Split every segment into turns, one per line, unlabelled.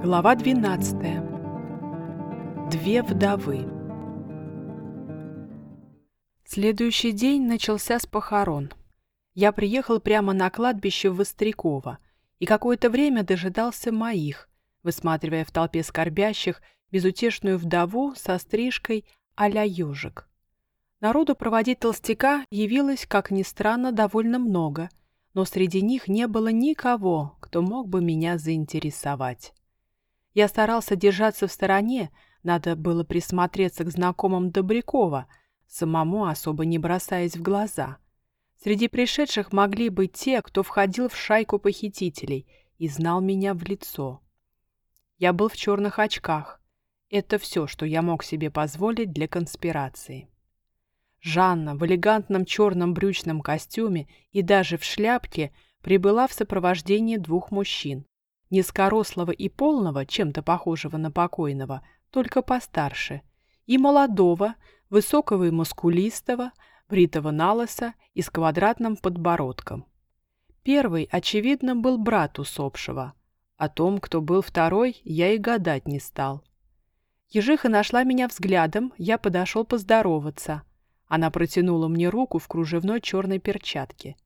Глава 12. Две вдовы. Следующий день начался с похорон. Я приехал прямо на кладбище в Вострякова и какое-то время дожидался моих, высматривая в толпе скорбящих безутешную вдову со стрижкой а-ля ежик. Народу проводить толстяка явилось, как ни странно, довольно много, но среди них не было никого, кто мог бы меня заинтересовать. Я старался держаться в стороне, надо было присмотреться к знакомым Добрякова, самому особо не бросаясь в глаза. Среди пришедших могли быть те, кто входил в шайку похитителей и знал меня в лицо. Я был в черных очках. Это все, что я мог себе позволить для конспирации. Жанна в элегантном черном брючном костюме и даже в шляпке прибыла в сопровождении двух мужчин низкорослого и полного, чем-то похожего на покойного, только постарше, и молодого, высокого и мускулистого, бритого налоса и с квадратным подбородком. Первый, очевидно, был брат усопшего. О том, кто был второй, я и гадать не стал. Ежиха нашла меня взглядом, я подошел поздороваться. Она протянула мне руку в кружевной черной перчатке.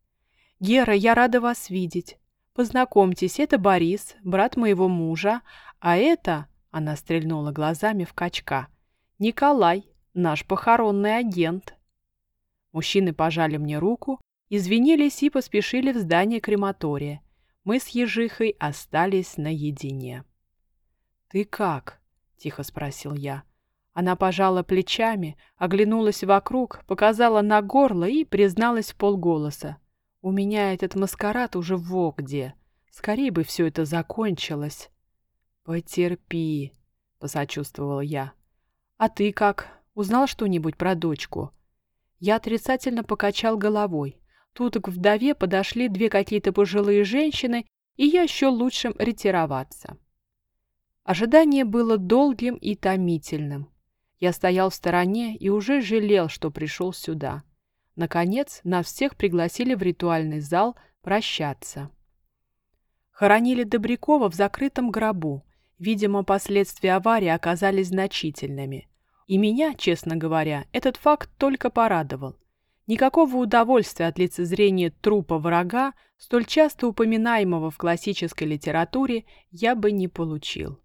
«Гера, я рада вас видеть. Познакомьтесь, это Борис, брат моего мужа, а это, она стрельнула глазами в качка, Николай, наш похоронный агент. Мужчины пожали мне руку, извинились и поспешили в здание крематория. Мы с Ежихой остались наедине. «Ты как?» — тихо спросил я. Она пожала плечами, оглянулась вокруг, показала на горло и призналась в полголоса. У меня этот маскарад уже во где. Скорее бы все это закончилось. Потерпи, посочувствовала я. А ты как? Узнал что-нибудь про дочку? Я отрицательно покачал головой. Тут к вдове подошли две какие-то пожилые женщины, и я счел лучшим ретироваться. Ожидание было долгим и томительным. Я стоял в стороне и уже жалел, что пришел сюда. Наконец, нас всех пригласили в ритуальный зал прощаться. Хоронили Добрякова в закрытом гробу. Видимо, последствия аварии оказались значительными. И меня, честно говоря, этот факт только порадовал. Никакого удовольствия от лицезрения трупа врага, столь часто упоминаемого в классической литературе, я бы не получил.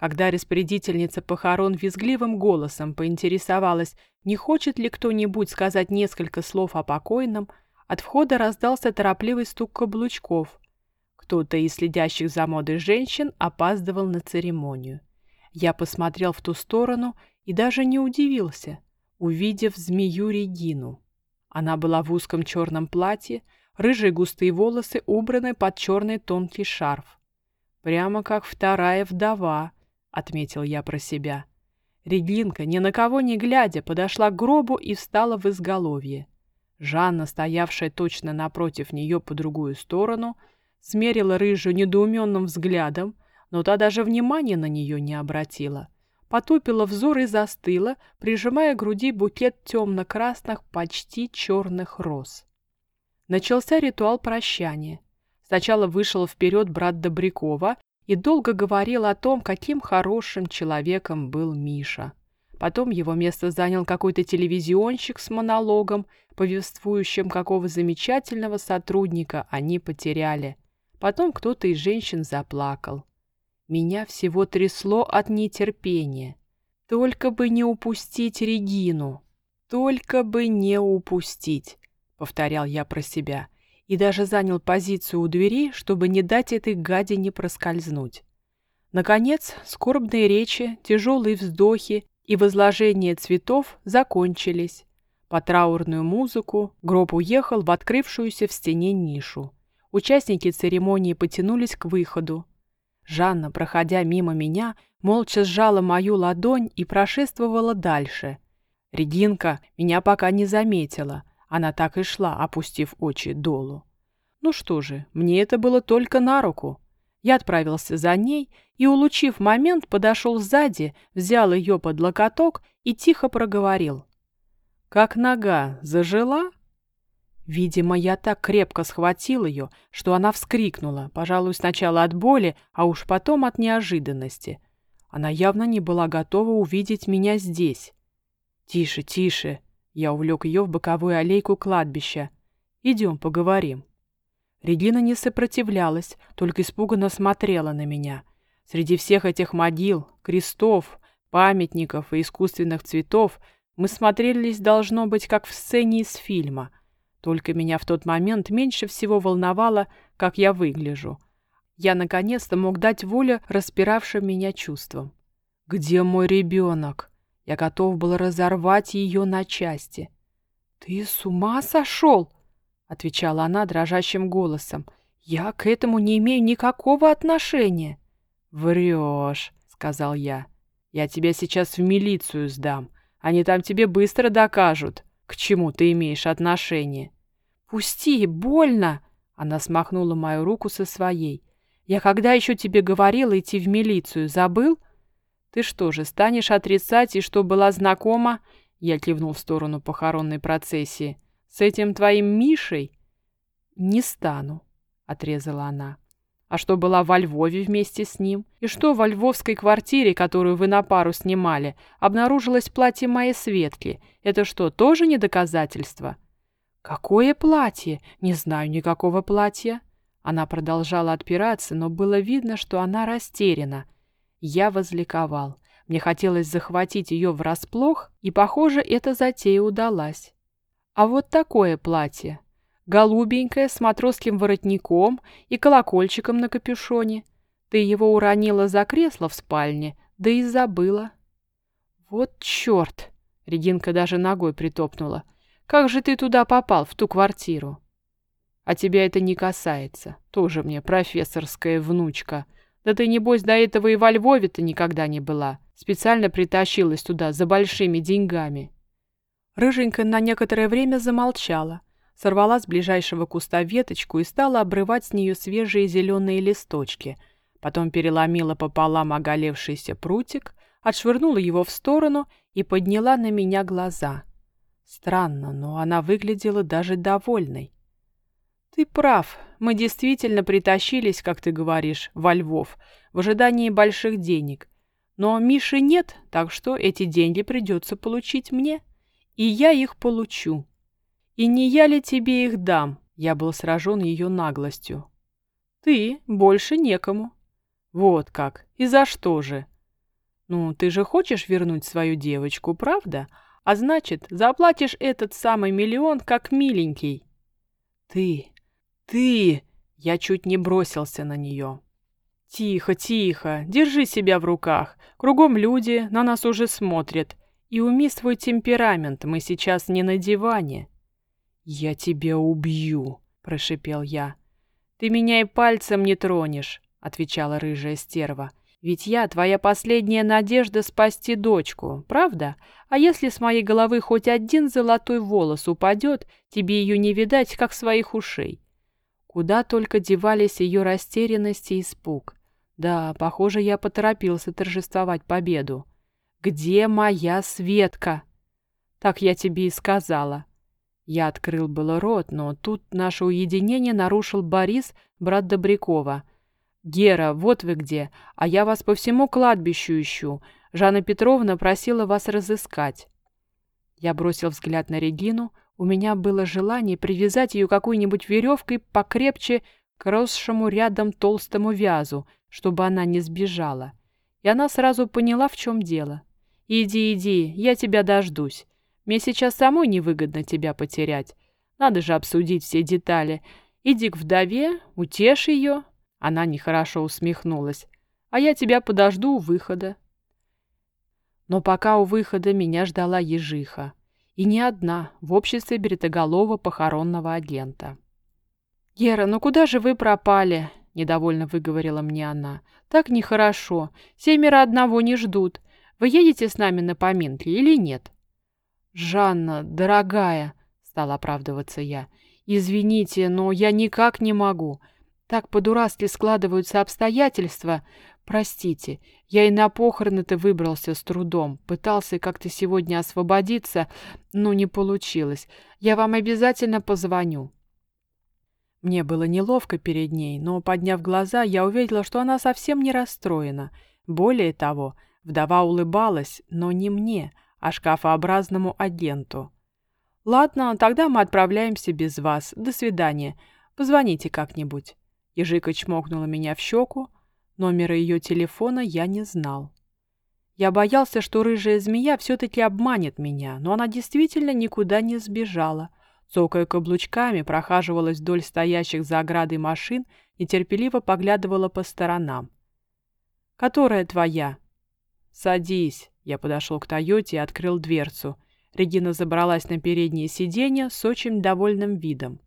Когда распорядительница похорон визгливым голосом поинтересовалась, не хочет ли кто-нибудь сказать несколько слов о покойном, от входа раздался торопливый стук каблучков. Кто-то из следящих за модой женщин опаздывал на церемонию. Я посмотрел в ту сторону и даже не удивился, увидев змею Регину. Она была в узком черном платье, рыжие густые волосы убраны под черный тонкий шарф. Прямо как вторая вдова —— отметил я про себя. Регинка, ни на кого не глядя, подошла к гробу и встала в изголовье. Жанна, стоявшая точно напротив нее по другую сторону, смерила рыжую недоуменным взглядом, но та даже внимания на нее не обратила. Потупила взор и застыла, прижимая к груди букет темно-красных, почти черных роз. Начался ритуал прощания. Сначала вышел вперед брат Добрякова и долго говорил о том, каким хорошим человеком был Миша. Потом его место занял какой-то телевизионщик с монологом, повествующим, какого замечательного сотрудника они потеряли. Потом кто-то из женщин заплакал. Меня всего трясло от нетерпения. Только бы не упустить Регину. Только бы не упустить, повторял я про себя и даже занял позицию у двери, чтобы не дать этой гадине проскользнуть. Наконец, скорбные речи, тяжелые вздохи и возложение цветов закончились. По траурную музыку гроб уехал в открывшуюся в стене нишу. Участники церемонии потянулись к выходу. Жанна, проходя мимо меня, молча сжала мою ладонь и прошествовала дальше. Регинка меня пока не заметила, она так и шла, опустив очи долу. Ну что же, мне это было только на руку. Я отправился за ней и, улучив момент, подошел сзади, взял ее под локоток и тихо проговорил. «Как нога зажила?» Видимо, я так крепко схватил ее, что она вскрикнула, пожалуй, сначала от боли, а уж потом от неожиданности. Она явно не была готова увидеть меня здесь. «Тише, тише!» Я увлек ее в боковую аллейку кладбища. «Идем, поговорим». Регина не сопротивлялась, только испуганно смотрела на меня. Среди всех этих могил, крестов, памятников и искусственных цветов мы смотрелись, должно быть, как в сцене из фильма — только меня в тот момент меньше всего волновало, как я выгляжу. Я наконец-то мог дать волю распиравшим меня чувствам. «Где мой ребенок?» Я готов был разорвать ее на части. «Ты с ума сошел?» — отвечала она дрожащим голосом. «Я к этому не имею никакого отношения». «Врешь», — сказал я. «Я тебя сейчас в милицию сдам. Они там тебе быстро докажут, к чему ты имеешь отношение. «Пусти, больно!» Она смахнула мою руку со своей. «Я когда еще тебе говорила идти в милицию, забыл?» «Ты что же, станешь отрицать, и что была знакома?» Я кивнул в сторону похоронной процессии. «С этим твоим Мишей?» «Не стану», — отрезала она. «А что была во Львове вместе с ним? И что во львовской квартире, которую вы на пару снимали, обнаружилось платье моей Светки? Это что, тоже не доказательство?» «Какое платье? Не знаю никакого платья». Она продолжала отпираться, но было видно, что она растеряна. Я возликовал. Мне хотелось захватить ее врасплох, и, похоже, эта затея удалась. А вот такое платье. Голубенькое, с матросским воротником и колокольчиком на капюшоне. Ты его уронила за кресло в спальне, да и забыла. Вот черт! Регинка даже ногой притопнула. Как же ты туда попал, в ту квартиру? А тебя это не касается. Тоже мне профессорская внучка. Да ты, небось, до этого и во Львове-то никогда не была. Специально притащилась туда за большими деньгами. Рыженька на некоторое время замолчала, сорвала с ближайшего куста веточку и стала обрывать с нее свежие зеленые листочки. Потом переломила пополам оголевшийся прутик, отшвырнула его в сторону и подняла на меня глаза — Странно, но она выглядела даже довольной. «Ты прав. Мы действительно притащились, как ты говоришь, во Львов, в ожидании больших денег. Но Миши нет, так что эти деньги придется получить мне. И я их получу. И не я ли тебе их дам?» Я был сражен ее наглостью. «Ты больше некому». «Вот как. И за что же?» «Ну, ты же хочешь вернуть свою девочку, правда?» А значит, заплатишь этот самый миллион как миленький. Ты, ты... Я чуть не бросился на нее. Тихо, тихо, держи себя в руках. Кругом люди, на нас уже смотрят. И уми свой темперамент, мы сейчас не на диване. Я тебя убью, прошипел я. Ты меня и пальцем не тронешь, отвечала рыжая стерва. Ведь я твоя последняя надежда спасти дочку, правда? А если с моей головы хоть один золотой волос упадет, тебе ее не видать, как своих ушей. Куда только девались ее растерянность и испуг. Да, похоже, я поторопился торжествовать победу. «Где моя Светка?» «Так я тебе и сказала». Я открыл было рот, но тут наше уединение нарушил Борис, брат Добрякова — «Гера, вот вы где, а я вас по всему кладбищу ищу. Жанна Петровна просила вас разыскать». Я бросил взгляд на Регину. У меня было желание привязать ее какой-нибудь веревкой покрепче к росшему рядом толстому вязу, чтобы она не сбежала. И она сразу поняла, в чем дело. «Иди, иди, я тебя дождусь. Мне сейчас самой невыгодно тебя потерять. Надо же обсудить все детали. Иди к вдове, утешь ее, она нехорошо усмехнулась. «А я тебя подожду у выхода». Но пока у выхода меня ждала ежиха. И не одна, в обществе бритоголового похоронного агента. «Гера, ну куда же вы пропали?» — недовольно выговорила мне она. «Так нехорошо. Семеро одного не ждут. Вы едете с нами на поминки или нет?» «Жанна, дорогая», — стала оправдываться я, — «извините, но я никак не могу. Так по-дурацки складываются обстоятельства. Простите, я и на похороны-то выбрался с трудом. Пытался как-то сегодня освободиться, но не получилось. Я вам обязательно позвоню». Мне было неловко перед ней, но, подняв глаза, я увидела, что она совсем не расстроена. Более того, вдова улыбалась, но не мне, а шкафообразному агенту. «Ладно, тогда мы отправляемся без вас. До свидания. Позвоните как-нибудь». Ежика чмокнула меня в щеку. Номера ее телефона я не знал. Я боялся, что рыжая змея все-таки обманет меня, но она действительно никуда не сбежала — цокая каблучками, прохаживалась вдоль стоящих за оградой машин и терпеливо поглядывала по сторонам. «Которая твоя?» «Садись». Я подошел к Тойоте и открыл дверцу. Регина забралась на переднее сиденье с очень довольным видом.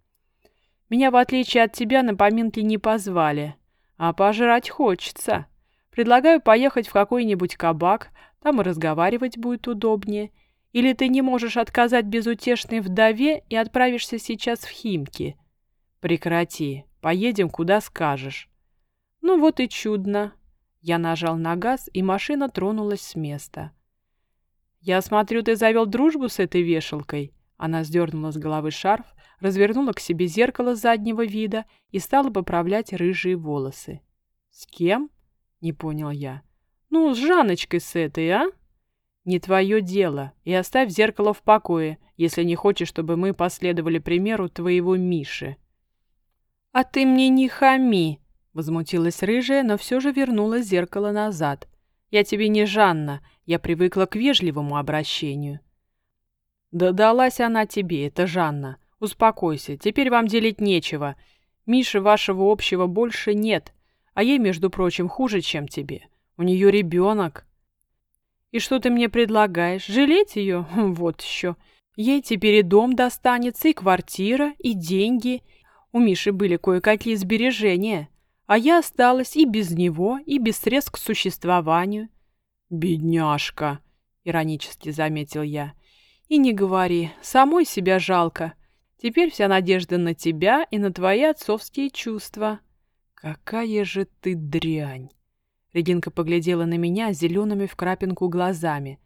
«Меня, в отличие от тебя, на поминки не позвали. А пожрать хочется. Предлагаю поехать в какой-нибудь кабак, там и разговаривать будет удобнее». Или ты не можешь отказать безутешной вдове и отправишься сейчас в Химки? Прекрати. Поедем, куда скажешь. Ну вот и чудно. Я нажал на газ, и машина тронулась с места. Я смотрю, ты завел дружбу с этой вешалкой. Она сдернула с головы шарф, развернула к себе зеркало заднего вида и стала поправлять рыжие волосы. «С кем?» — не понял я. «Ну, с Жаночкой с этой, а?» «Не твое дело, и оставь зеркало в покое, если не хочешь, чтобы мы последовали примеру твоего Миши». «А ты мне не хами!» — возмутилась рыжая, но все же вернула зеркало назад. «Я тебе не Жанна, я привыкла к вежливому обращению». «Да далась она тебе, это Жанна. Успокойся, теперь вам делить нечего. Миши вашего общего больше нет, а ей, между прочим, хуже, чем тебе. У нее ребенок». И что ты мне предлагаешь? Жалеть ее? Вот еще. Ей теперь и дом достанется, и квартира, и деньги. У Миши были кое-какие сбережения. А я осталась и без него, и без средств к существованию. «Бедняжка!» — иронически заметил я. «И не говори, самой себя жалко. Теперь вся надежда на тебя и на твои отцовские чувства». «Какая же ты дрянь!» Регинка поглядела на меня зелеными в крапинку глазами.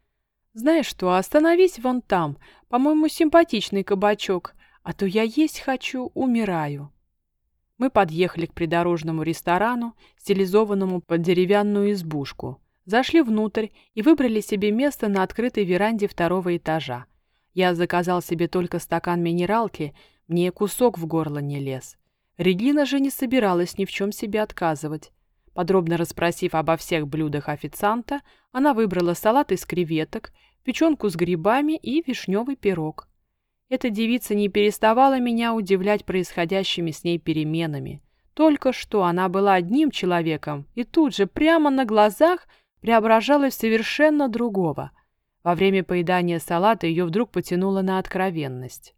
«Знаешь что, остановись вон там. По-моему, симпатичный кабачок. А то я есть хочу, умираю». Мы подъехали к придорожному ресторану, стилизованному под деревянную избушку. Зашли внутрь и выбрали себе место на открытой веранде второго этажа. Я заказал себе только стакан минералки, мне кусок в горло не лез. Регина же не собиралась ни в чем себе отказывать. Подробно расспросив обо всех блюдах официанта, она выбрала салат из креветок, печенку с грибами и вишневый пирог. Эта девица не переставала меня удивлять происходящими с ней переменами. Только что она была одним человеком и тут же, прямо на глазах, преображалась в совершенно другого. Во время поедания салата ее вдруг потянуло на откровенность.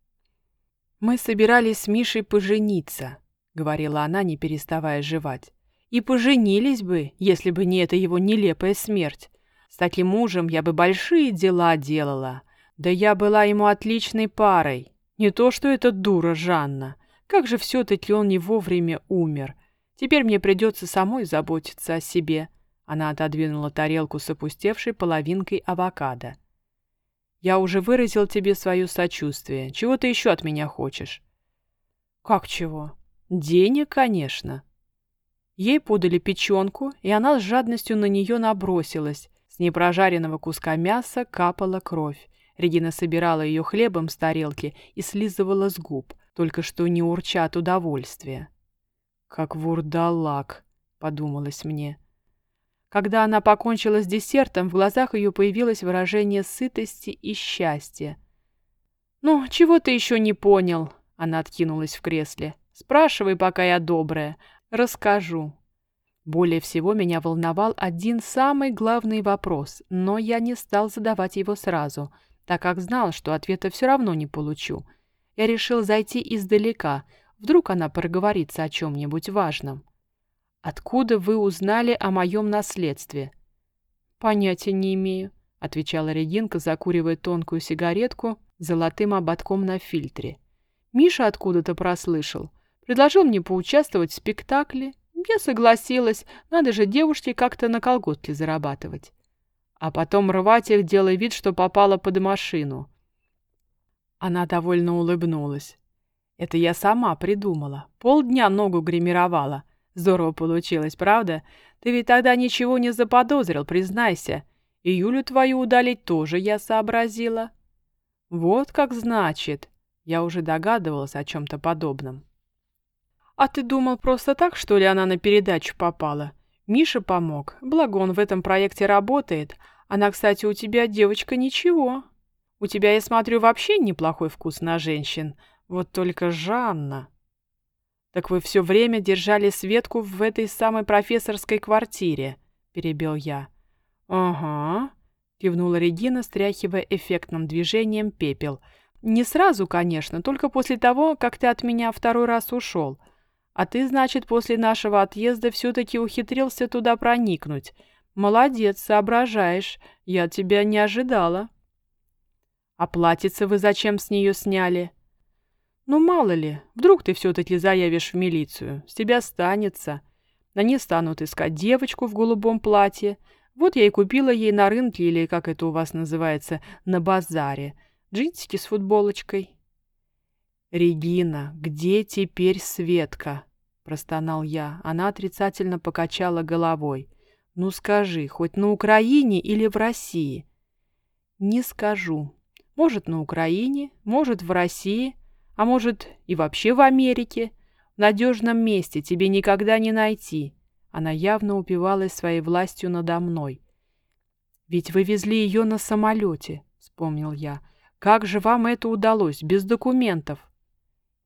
«Мы собирались с Мишей пожениться», — говорила она, не переставая жевать и поженились бы, если бы не эта его нелепая смерть. С таким мужем я бы большие дела делала. Да я была ему отличной парой. Не то, что эта дура Жанна. Как же все-таки он не вовремя умер. Теперь мне придется самой заботиться о себе. Она отодвинула тарелку с опустевшей половинкой авокадо. Я уже выразил тебе свое сочувствие. Чего ты еще от меня хочешь? Как чего? Денег, конечно. Ей подали печенку, и она с жадностью на нее набросилась. С непрожаренного куска мяса капала кровь. Регина собирала ее хлебом с тарелки и слизывала с губ, только что не урча от удовольствия. «Как вурдалак», — подумалось мне. Когда она покончила с десертом, в глазах ее появилось выражение сытости и счастья. «Ну, чего ты еще не понял?» — она откинулась в кресле. «Спрашивай, пока я добрая. Расскажу. Более всего меня волновал один самый главный вопрос, но я не стал задавать его сразу, так как знал, что ответа все равно не получу. Я решил зайти издалека, вдруг она проговорится о чем-нибудь важном. «Откуда вы узнали о моем наследстве?» «Понятия не имею», — отвечала Регинка, закуривая тонкую сигаретку золотым ободком на фильтре. «Миша откуда-то прослышал. Предложил мне поучаствовать в спектакле. Я согласилась, надо же девушке как-то на колготки зарабатывать. А потом рвать их, делая вид, что попала под машину. Она довольно улыбнулась. Это я сама придумала. Полдня ногу гримировала. Здорово получилось, правда? Ты ведь тогда ничего не заподозрил, признайся. И Юлю твою удалить тоже я сообразила. Вот как значит. Я уже догадывалась о чем-то подобном. А ты думал просто так, что ли, она на передачу попала? Миша помог, благо он в этом проекте работает. Она, кстати, у тебя девочка ничего. У тебя, я смотрю, вообще неплохой вкус на женщин. Вот только Жанна... «Так вы все время держали Светку в этой самой профессорской квартире», — перебил я. «Ага», — кивнула Регина, стряхивая эффектным движением пепел. «Не сразу, конечно, только после того, как ты от меня второй раз ушел. А ты, значит, после нашего отъезда все-таки ухитрился туда проникнуть. Молодец, соображаешь, я тебя не ожидала». «А платьице вы зачем с нее сняли?» «Ну, мало ли, вдруг ты все-таки заявишь в милицию, с тебя станется. Они станут искать девочку в голубом платье. Вот я и купила ей на рынке, или, как это у вас называется, на базаре, джинсики с футболочкой». «Регина, где теперь Светка?» – простонал я. Она отрицательно покачала головой. «Ну скажи, хоть на Украине или в России?» «Не скажу. Может, на Украине, может, в России». А может, и вообще в Америке? В надежном месте тебе никогда не найти. Она явно упивалась своей властью надо мной. «Ведь вы везли ее на самолете», — вспомнил я. «Как же вам это удалось, без документов?»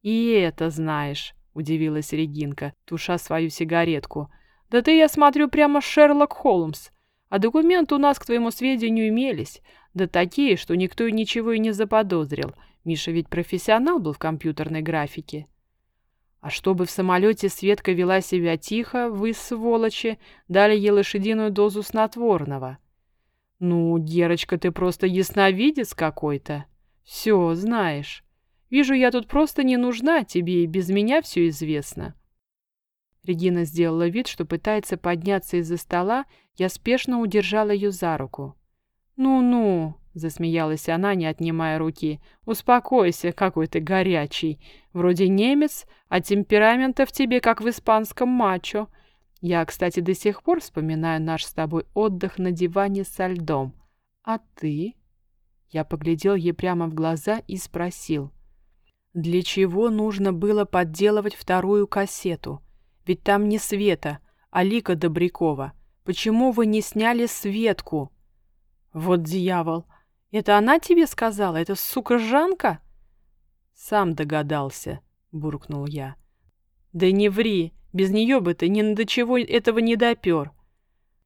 «И это знаешь», — удивилась Регинка, туша свою сигаретку. «Да ты, я смотрю, прямо Шерлок Холмс. А документы у нас, к твоему сведению, имелись. Да такие, что никто ничего и не заподозрил. Миша ведь профессионал был в компьютерной графике. А чтобы в самолете Светка вела себя тихо, вы, сволочи, дали ей лошадиную дозу снотворного. Ну, Герочка, ты просто ясновидец какой-то. Все знаешь. Вижу, я тут просто не нужна, тебе и без меня все известно. Регина сделала вид, что пытается подняться из-за стола, я спешно удержала ее за руку. «Ну-ну», — засмеялась она, не отнимая руки. «Успокойся, какой ты горячий. Вроде немец, а темперамента в тебе, как в испанском мачо. Я, кстати, до сих пор вспоминаю наш с тобой отдых на диване со льдом. А ты?» Я поглядел ей прямо в глаза и спросил. «Для чего нужно было подделывать вторую кассету? Ведь там не Света, а Лика Добрякова. Почему вы не сняли Светку?» «Вот дьявол! Это она тебе сказала? Это сука Жанка?» «Сам догадался», — буркнул я. «Да не ври, без нее бы ты ни до чего этого не допер».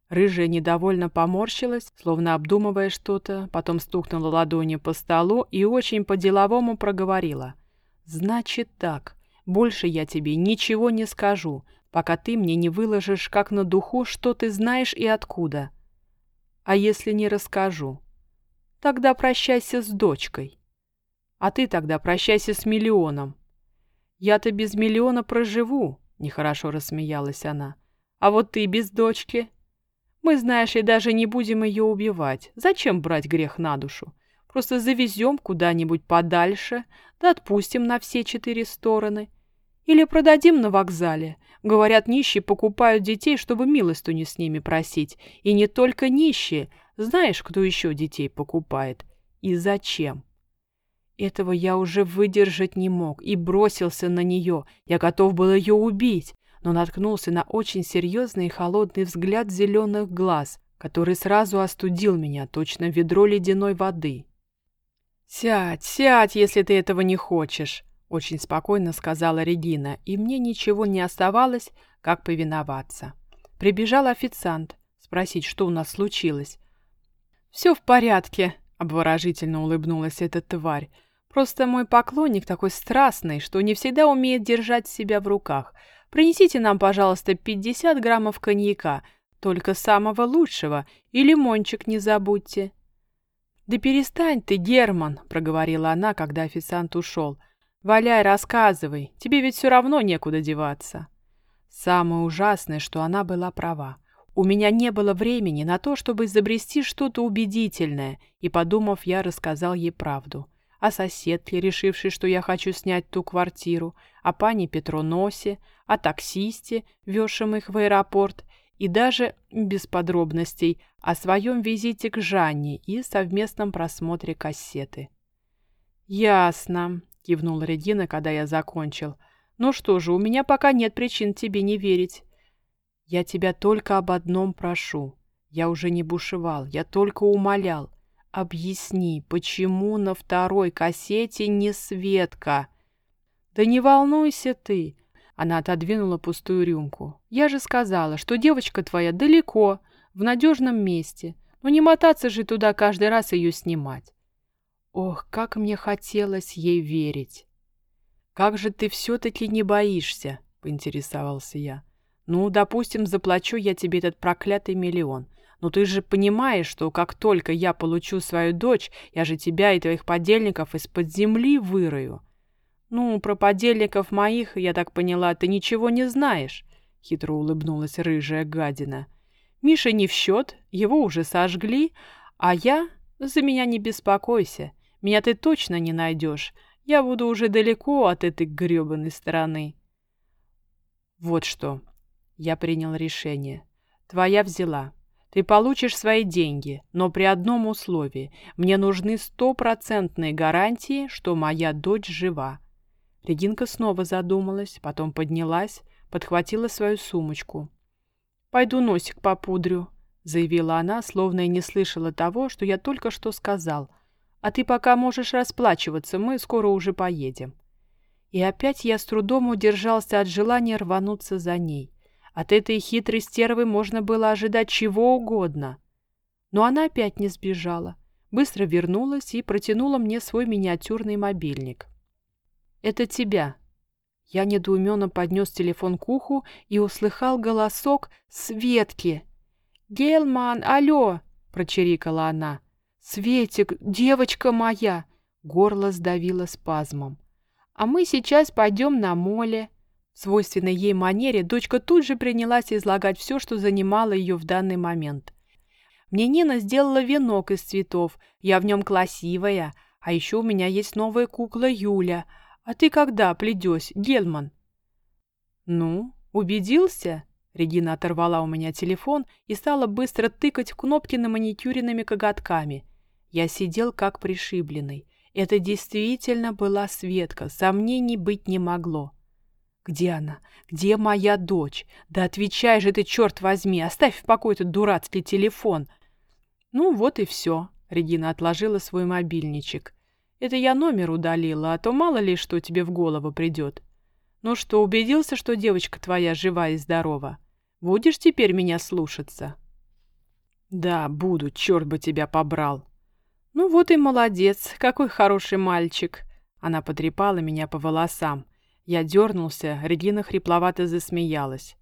Рыжая недовольно поморщилась, словно обдумывая что-то, потом стукнула ладонью по столу и очень по-деловому проговорила. «Значит так, больше я тебе ничего не скажу, пока ты мне не выложишь как на духу, что ты знаешь и откуда. А если не расскажу?» Тогда прощайся с дочкой. А ты тогда прощайся с миллионом. Я-то без миллиона проживу, нехорошо рассмеялась она. А вот ты без дочки. Мы, знаешь, и даже не будем ее убивать. Зачем брать грех на душу? Просто завезем куда-нибудь подальше, да отпустим на все четыре стороны. Или продадим на вокзале. Говорят, нищие покупают детей, чтобы милостыню с ними просить. И не только нищие, знаешь, кто еще детей покупает? И зачем? Этого я уже выдержать не мог и бросился на нее. Я готов был ее убить, но наткнулся на очень серьезный и холодный взгляд зеленых глаз, который сразу остудил меня, точно ведро ледяной воды. «Сядь, сядь, если ты этого не хочешь», — очень спокойно сказала Регина, и мне ничего не оставалось, как повиноваться. Прибежал официант спросить, что у нас случилось. «Все в порядке», — обворожительно улыбнулась эта тварь. «Просто мой поклонник такой страстный, что не всегда умеет держать себя в руках. Принесите нам, пожалуйста, 50 граммов коньяка, только самого лучшего, и лимончик не забудьте». «Да перестань ты, Герман», — проговорила она, когда официант ушел. Валяй, рассказывай, тебе ведь все равно некуда деваться. Самое ужасное, что она была права. У меня не было времени на то, чтобы изобрести что-то убедительное, и, подумав, я рассказал ей правду. О соседке, решившей, что я хочу снять ту квартиру, о пане Петроносе, о таксисте, везшем их в аэропорт, и даже, без подробностей, о своем визите к Жанне и совместном просмотре кассеты. «Ясно», — кивнула Регина, когда я закончил. «Ну что же, у меня пока нет причин тебе не верить. Я тебя только об одном прошу. Я уже не бушевал, я только умолял. Объясни, почему на второй кассете не Светка? Да не волнуйся ты. Она отодвинула пустую рюмку. Я же сказала, что девочка твоя далеко, в надежном месте. Но не мотаться же туда каждый раз ее снимать. Ох, как мне хотелось ей верить. Как же ты все-таки не боишься? Поинтересовался я. Ну, допустим, заплачу я тебе этот проклятый миллион. Но ты же понимаешь, что как только я получу свою дочь, я же тебя и твоих подельников из-под земли вырою. Ну, про подельников моих, я так поняла, ты ничего не знаешь, хитро улыбнулась рыжая гадина. Миша не в счет, его уже сожгли, а я... За меня не беспокойся, меня ты точно не найдешь. Я буду уже далеко от этой гребаной стороны. Вот что, я принял решение. Твоя взяла. Ты получишь свои деньги, но при одном условии. Мне нужны стопроцентные гарантии, что моя дочь жива. Регинка снова задумалась, потом поднялась, подхватила свою сумочку. «Пойду носик попудрю», — заявила она, словно и не слышала того, что я только что сказал. «А ты пока можешь расплачиваться, мы скоро уже поедем». И опять я с трудом удержался от желания рвануться за ней. От этой хитрой стервы можно было ожидать чего угодно. Но она опять не сбежала. Быстро вернулась и протянула мне свой миниатюрный мобильник. «Это тебя». Я недоуменно поднес телефон к уху и услыхал голосок Светки. «Гелман, алло!» — прочирикала она. «Светик, девочка моя!» Горло сдавило спазмом. «А мы сейчас пойдем на моле. Свойственной ей манере дочка тут же принялась излагать все, что занимало ее в данный момент. «Мне Нина сделала венок из цветов, я в нем красивая, а еще у меня есть новая кукла Юля. А ты когда пледешь, Гельман?» «Ну, убедился?» Регина оторвала у меня телефон и стала быстро тыкать кнопки на маникюренными коготками. Я сидел как пришибленный. Это действительно была Светка, сомнений быть не могло. Где она? Где моя дочь? Да отвечай же ты, черт возьми, оставь в покое этот дурацкий телефон. Ну вот и все. Регина отложила свой мобильничек. Это я номер удалила, а то мало ли что тебе в голову придет. Ну что, убедился, что девочка твоя жива и здорова? Будешь теперь меня слушаться? Да, буду, черт бы тебя побрал. Ну вот и молодец, какой хороший мальчик. Она потрепала меня по волосам. Я дернулся, Регина хрипловато засмеялась.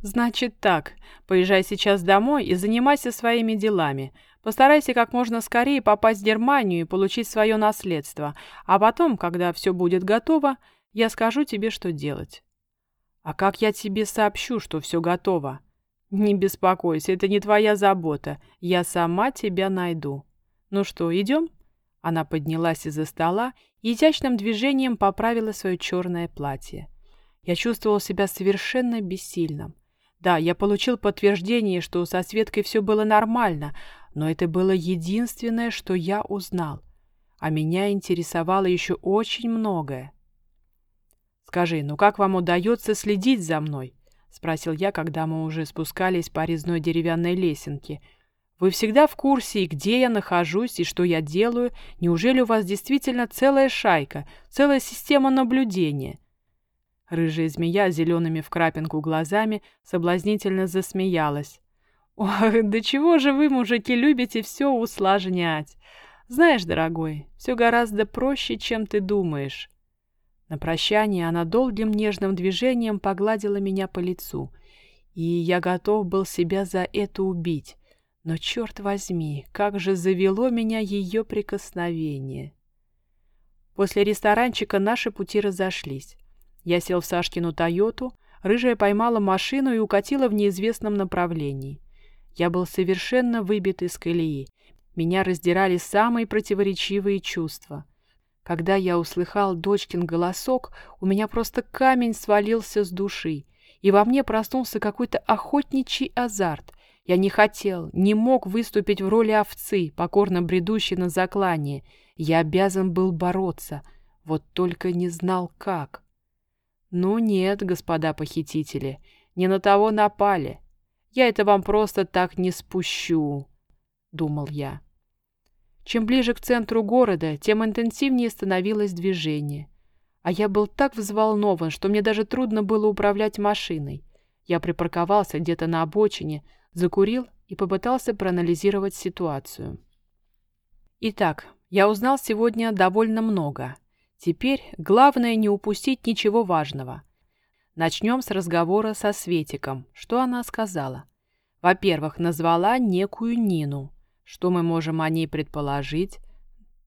«Значит так, поезжай сейчас домой и занимайся своими делами. Постарайся как можно скорее попасть в Германию и получить свое наследство, а потом, когда все будет готово, я скажу тебе, что делать». «А как я тебе сообщу, что все готово?» «Не беспокойся, это не твоя забота. Я сама тебя найду. Ну что, идем?» Она поднялась из-за стола и изящным движением поправила свое черное платье. Я чувствовал себя совершенно бессильным. Да, я получил подтверждение, что со Светкой все было нормально, но это было единственное, что я узнал. А меня интересовало еще очень многое. «Скажи, ну как вам удается следить за мной?» — спросил я, когда мы уже спускались по резной деревянной лесенке — вы всегда в курсе, и где я нахожусь, и что я делаю. Неужели у вас действительно целая шайка, целая система наблюдения?» Рыжая змея зелеными в крапинку глазами соблазнительно засмеялась. «Ох, да чего же вы, мужики, любите все усложнять? Знаешь, дорогой, все гораздо проще, чем ты думаешь». На прощание она долгим нежным движением погладила меня по лицу, и я готов был себя за это убить. Но, черт возьми, как же завело меня ее прикосновение. После ресторанчика наши пути разошлись. Я сел в Сашкину «Тойоту», рыжая поймала машину и укатила в неизвестном направлении. Я был совершенно выбит из колеи. Меня раздирали самые противоречивые чувства. Когда я услыхал дочкин голосок, у меня просто камень свалился с души, и во мне проснулся какой-то охотничий азарт. Я не хотел, не мог выступить в роли овцы, покорно бредущей на заклание. Я обязан был бороться, вот только не знал как. Ну нет, господа похитители, не на того напали. Я это вам просто так не спущу, думал я. Чем ближе к центру города, тем интенсивнее становилось движение. А я был так взволнован, что мне даже трудно было управлять машиной. Я припарковался где-то на обочине, закурил и попытался проанализировать ситуацию. Итак, я узнал сегодня довольно много. Теперь главное не упустить ничего важного. Начнем с разговора со Светиком. Что она сказала? Во-первых, назвала некую Нину. Что мы можем о ней предположить?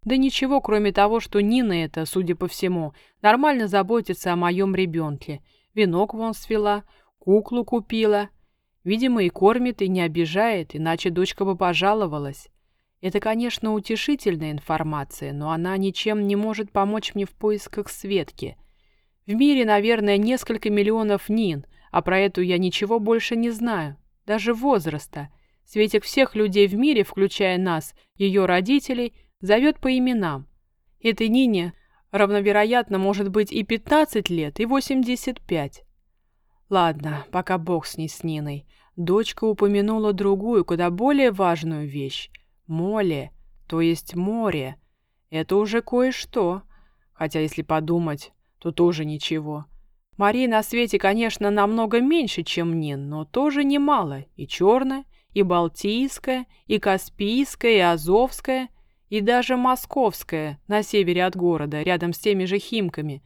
Да ничего, кроме того, что Нина это, судя по всему, нормально заботится о моем ребенке. Венок вон свела, куклу купила. Видимо, и кормит, и не обижает, иначе дочка бы пожаловалась. Это, конечно, утешительная информация, но она ничем не может помочь мне в поисках Светки. В мире, наверное, несколько миллионов Нин, а про эту я ничего больше не знаю, даже возраста – Светик всех людей в мире, включая нас, ее родителей, зовет по именам. Этой Нине равновероятно может быть и 15 лет, и 85. Ладно, пока бог с ней с Ниной. Дочка упомянула другую, куда более важную вещь. Моле, то есть море. Это уже кое-что. Хотя, если подумать, то тоже ничего. Марии на свете, конечно, намного меньше, чем Нин, но тоже немало. И черная, и Балтийская, и Каспийская, и Азовская, и даже Московская на севере от города, рядом с теми же Химками.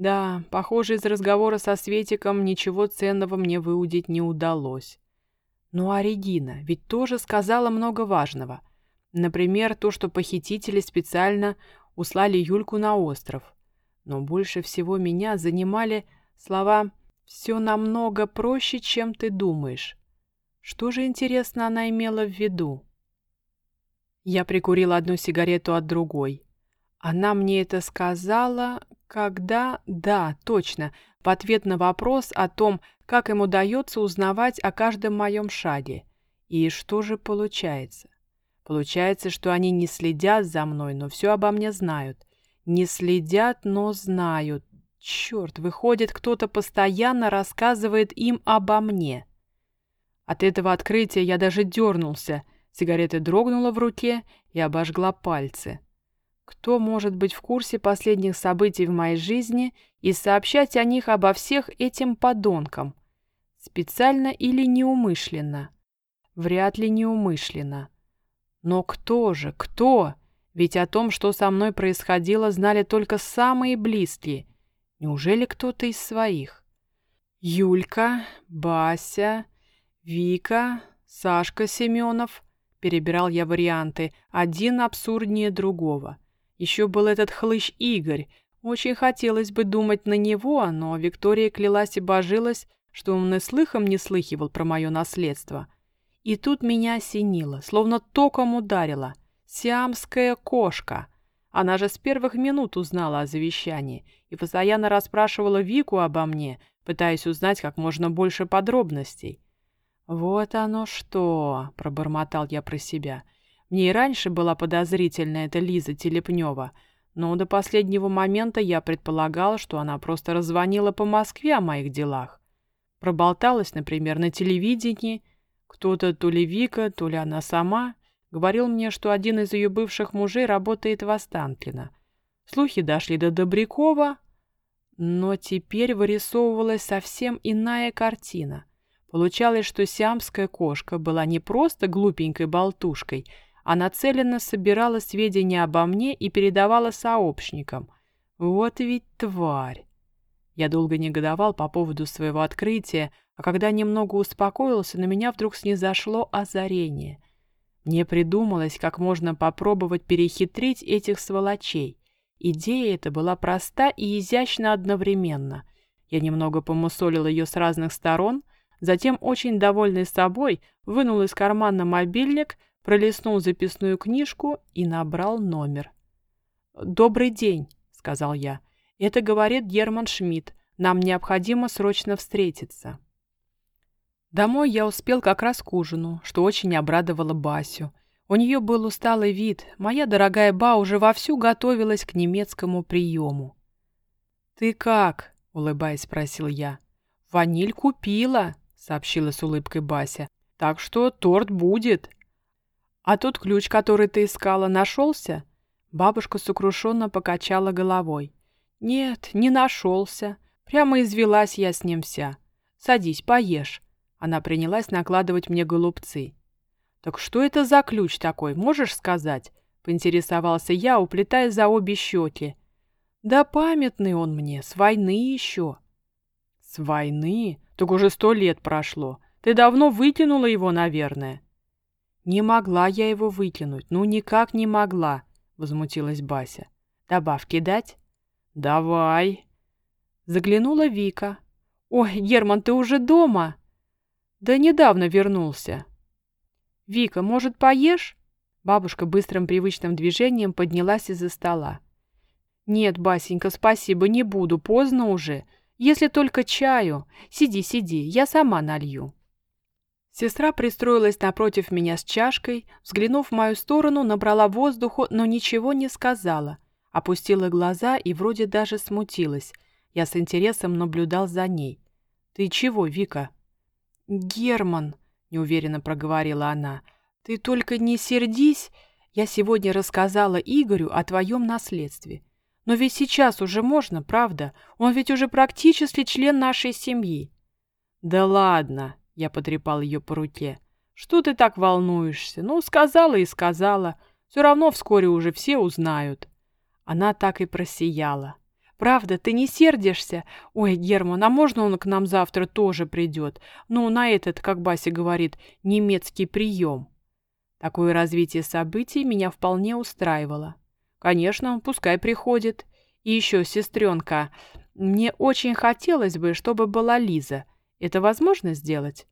Да, похоже, из разговора со Светиком ничего ценного мне выудить не удалось. Ну а Регина ведь тоже сказала много важного. Например, то, что похитители специально услали Юльку на остров. Но больше всего меня занимали слова «все намного проще, чем ты думаешь». Что же, интересно, она имела в виду? Я прикурила одну сигарету от другой. Она мне это сказала, когда... Да, точно, в ответ на вопрос о том, как им удается узнавать о каждом моем шаге. И что же получается? Получается, что они не следят за мной, но все обо мне знают. Не следят, но знают. Черт, выходит, кто-то постоянно рассказывает им обо мне. От этого открытия я даже дернулся. Сигарета дрогнула в руке и обожгла пальцы. Кто может быть в курсе последних событий в моей жизни и сообщать о них обо всех этим подонкам? Специально или неумышленно? Вряд ли неумышленно. Но кто же, кто? Ведь о том, что со мной происходило, знали только самые близкие. Неужели кто-то из своих? Юлька, Бася, Вика, Сашка Семенов. Перебирал я варианты, один абсурднее другого. Еще был этот хлыщ Игорь. Очень хотелось бы думать на него, но Виктория клялась и божилась, что он и слыхом не слыхивал про мое наследство. И тут меня осенило, словно током ударило. Сиамская кошка. Она же с первых минут узнала о завещании и постоянно расспрашивала Вику обо мне, пытаясь узнать как можно больше подробностей. «Вот оно что!» – пробормотал я про себя. Мне и раньше была подозрительна эта Лиза Телепнева, но до последнего момента я предполагал, что она просто раззвонила по Москве о моих делах. Проболталась, например, на телевидении. Кто-то, то ли Вика, то ли она сама, говорил мне, что один из ее бывших мужей работает в Останкино. Слухи дошли до Добрякова, но теперь вырисовывалась совсем иная картина. Получалось, что сиамская кошка была не просто глупенькой болтушкой, а нацеленно собирала сведения обо мне и передавала сообщникам. Вот ведь тварь! Я долго негодовал по поводу своего открытия, а когда немного успокоился, на меня вдруг снизошло озарение. Мне придумалось, как можно попробовать перехитрить этих сволочей. Идея эта была проста и изящна одновременно. Я немного помусолил ее с разных сторон, затем, очень довольный собой, вынул из кармана мобильник, пролистнул записную книжку и набрал номер. «Добрый день», — сказал я. «Это говорит Герман Шмидт. Нам необходимо срочно встретиться». Домой я успел как раз к ужину, что очень обрадовало Басю. У нее был усталый вид. Моя дорогая Ба уже вовсю готовилась к немецкому приему. «Ты как?» — улыбаясь, спросил я. «Ваниль купила», — сообщила с улыбкой Бася. «Так что торт будет». «А тот ключ, который ты искала, нашелся?» Бабушка сокрушенно покачала головой. «Нет, не нашелся. Прямо извелась я с ним вся. Садись, поешь». Она принялась накладывать мне голубцы. «Так что это за ключ такой, можешь сказать?» — поинтересовался я, уплетая за обе щеки. «Да памятный он мне, с войны еще». «С войны? Так уже сто лет прошло. Ты давно выкинула его, наверное». «Не могла я его выкинуть, ну никак не могла», — возмутилась Бася. «Добавки дать?» «Давай». Заглянула Вика. «Ой, Герман, ты уже дома?» «Да недавно вернулся». «Вика, может, поешь?» Бабушка быстрым привычным движением поднялась из-за стола. «Нет, Басенька, спасибо, не буду, поздно уже. Если только чаю. Сиди, сиди, я сама налью». Сестра пристроилась напротив меня с чашкой, взглянув в мою сторону, набрала воздуху, но ничего не сказала. Опустила глаза и вроде даже смутилась. Я с интересом наблюдал за ней. «Ты чего, Вика?» «Герман», — неуверенно проговорила она, — «ты только не сердись. Я сегодня рассказала Игорю о твоем наследстве. Но ведь сейчас уже можно, правда? Он ведь уже практически член нашей семьи». «Да ладно», — я потрепал ее по руке. «Что ты так волнуешься? Ну, сказала и сказала. Все равно вскоре уже все узнают». Она так и просияла. Правда, ты не сердишься? Ой, Герман, а можно он к нам завтра тоже придет? Ну, на этот, как Бася говорит, немецкий прием. Такое развитие событий меня вполне устраивало. Конечно, пускай приходит. И еще, сестренка, мне очень хотелось бы, чтобы была Лиза. Это возможно сделать?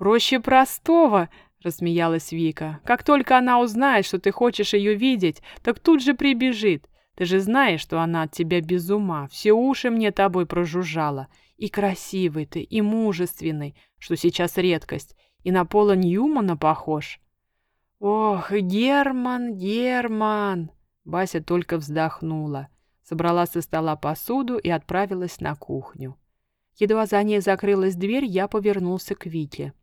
Проще простого, рассмеялась Вика. Как только она узнает, что ты хочешь ее видеть, так тут же прибежит. Ты же знаешь, что она от тебя без ума. Все уши мне тобой прожужжала. И красивый ты, и мужественный, что сейчас редкость. И на Пола Ньюмана похож. Ох, Герман, Герман! Бася только вздохнула. Собрала со стола посуду и отправилась на кухню. Едва за ней закрылась дверь, я повернулся к Вике.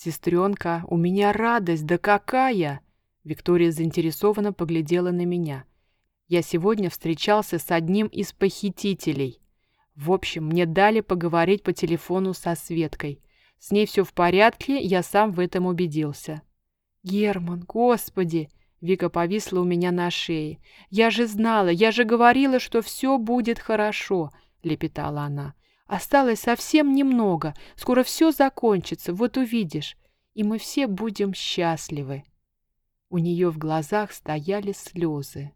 «Сестренка, у меня радость, да какая!» Виктория заинтересованно поглядела на меня. Я сегодня встречался с одним из похитителей. В общем, мне дали поговорить по телефону со Светкой. С ней все в порядке, я сам в этом убедился. «Герман, господи!» Вика повисла у меня на шее. «Я же знала, я же говорила, что все будет хорошо!» — лепетала она. «Осталось совсем немного. Скоро все закончится, вот увидишь. И мы все будем счастливы». У нее в глазах стояли слезы.